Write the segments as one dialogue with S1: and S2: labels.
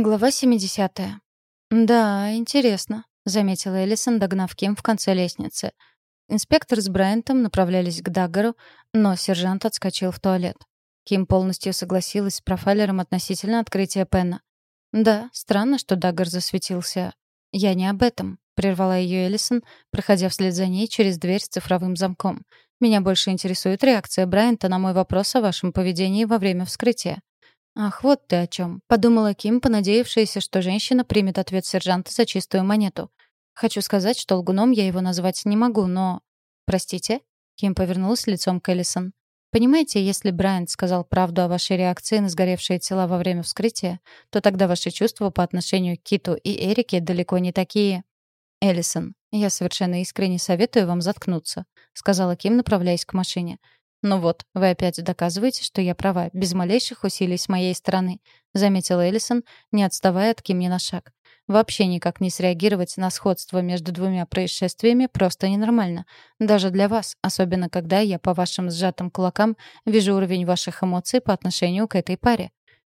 S1: Глава 70. «Да, интересно», — заметила Эллисон, догнав Ким в конце лестницы. Инспектор с Брайантом направлялись к Даггару, но сержант отскочил в туалет. Ким полностью согласилась с профайлером относительно открытия Пенна. «Да, странно, что Даггар засветился. Я не об этом», — прервала ее Эллисон, проходя вслед за ней через дверь с цифровым замком. «Меня больше интересует реакция Брайанта на мой вопрос о вашем поведении во время вскрытия. «Ах, вот ты о чем», — подумала Ким, понадеявшаяся, что женщина примет ответ сержанта за чистую монету. «Хочу сказать, что лгуном я его назвать не могу, но...» «Простите?» — Ким повернулась лицом к Эллисон. «Понимаете, если Брайант сказал правду о вашей реакции на сгоревшие тела во время вскрытия, то тогда ваши чувства по отношению к Киту и Эрике далеко не такие...» «Эллисон, я совершенно искренне советую вам заткнуться», — сказала Ким, направляясь к машине. «Ну вот, вы опять доказываете, что я права, без малейших усилий с моей стороны», — заметила Эллисон, не отставая от Ким ни на шаг. «Вообще никак не среагировать на сходство между двумя происшествиями просто ненормально. Даже для вас, особенно когда я по вашим сжатым кулакам вижу уровень ваших эмоций по отношению к этой паре».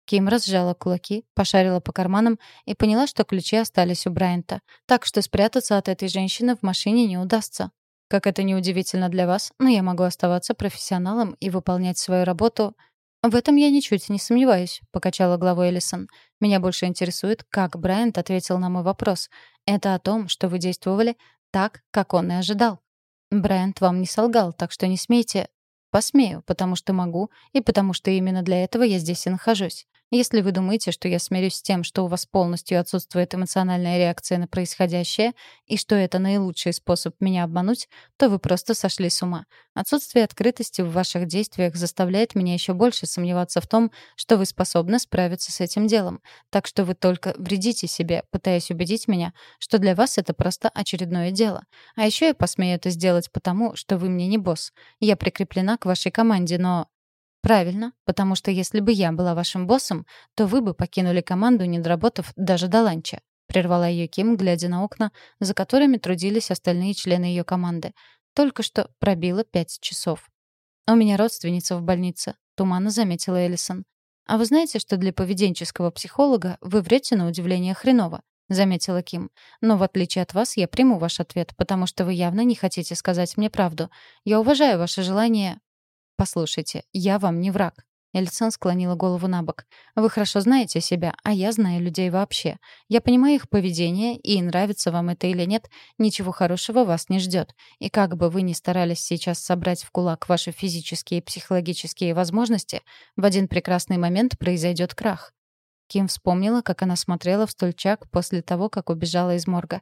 S1: Ким разжала кулаки, пошарила по карманам и поняла, что ключи остались у Брайанта. Так что спрятаться от этой женщины в машине не удастся. Как это неудивительно для вас, но я могу оставаться профессионалом и выполнять свою работу. В этом я ничуть не сомневаюсь, покачала головой Элисон. Меня больше интересует, как Брайант ответил на мой вопрос. Это о том, что вы действовали так, как он и ожидал. Брайант вам не солгал, так что не смейте. Посмею, потому что могу, и потому что именно для этого я здесь и нахожусь. Если вы думаете, что я смирюсь с тем, что у вас полностью отсутствует эмоциональная реакция на происходящее, и что это наилучший способ меня обмануть, то вы просто сошли с ума. Отсутствие открытости в ваших действиях заставляет меня еще больше сомневаться в том, что вы способны справиться с этим делом. Так что вы только вредите себе, пытаясь убедить меня, что для вас это просто очередное дело. А еще я посмею это сделать потому, что вы мне не босс. Я прикреплена к вашей команде, но Правильно, потому что если бы я была вашим боссом, то вы бы покинули команду, не доработав даже до ланча. Прервала ее Ким, глядя на окна, за которыми трудились остальные члены ее команды. Только что пробило пять часов. «У меня родственница в больнице», — туманно заметила Эллисон. «А вы знаете, что для поведенческого психолога вы врете на удивление хреново?» — заметила Ким. «Но в отличие от вас, я приму ваш ответ, потому что вы явно не хотите сказать мне правду. Я уважаю ваше желание «Послушайте, я вам не враг». Эльсон склонила голову на бок. «Вы хорошо знаете себя, а я знаю людей вообще. Я понимаю их поведение, и нравится вам это или нет, ничего хорошего вас не ждет. И как бы вы ни старались сейчас собрать в кулак ваши физические и психологические возможности, в один прекрасный момент произойдет крах». Ким вспомнила, как она смотрела в стульчак после того, как убежала из морга.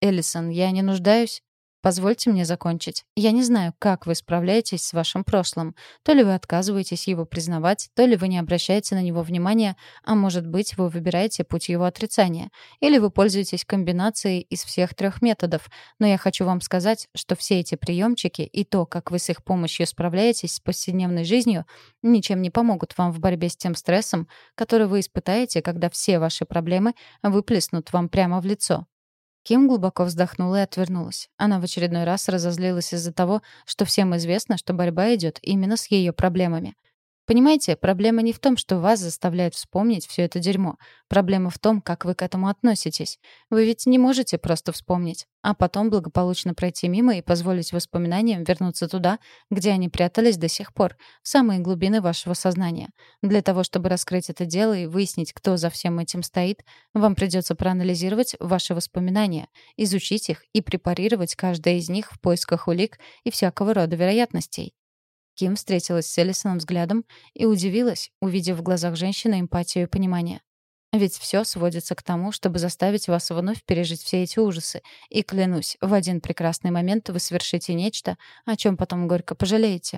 S1: «Эллисон, я не нуждаюсь...» Позвольте мне закончить. Я не знаю, как вы справляетесь с вашим прошлым. То ли вы отказываетесь его признавать, то ли вы не обращаете на него внимания, а может быть, вы выбираете путь его отрицания. Или вы пользуетесь комбинацией из всех трех методов. Но я хочу вам сказать, что все эти приемчики и то, как вы с их помощью справляетесь с повседневной жизнью, ничем не помогут вам в борьбе с тем стрессом, который вы испытаете, когда все ваши проблемы выплеснут вам прямо в лицо. Ким глубоко вздохнула и отвернулась. Она в очередной раз разозлилась из-за того, что всем известно, что борьба идет именно с ее проблемами. Понимаете, проблема не в том, что вас заставляют вспомнить все это дерьмо. Проблема в том, как вы к этому относитесь. Вы ведь не можете просто вспомнить, а потом благополучно пройти мимо и позволить воспоминаниям вернуться туда, где они прятались до сих пор, в самые глубины вашего сознания. Для того, чтобы раскрыть это дело и выяснить, кто за всем этим стоит, вам придется проанализировать ваши воспоминания, изучить их и препарировать каждое из них в поисках улик и всякого рода вероятностей. Ким встретилась с Эллисоном взглядом и удивилась, увидев в глазах женщины эмпатию и понимание. Ведь все сводится к тому, чтобы заставить вас вновь пережить все эти ужасы. И клянусь, в один прекрасный момент вы совершите нечто, о чем потом горько пожалеете.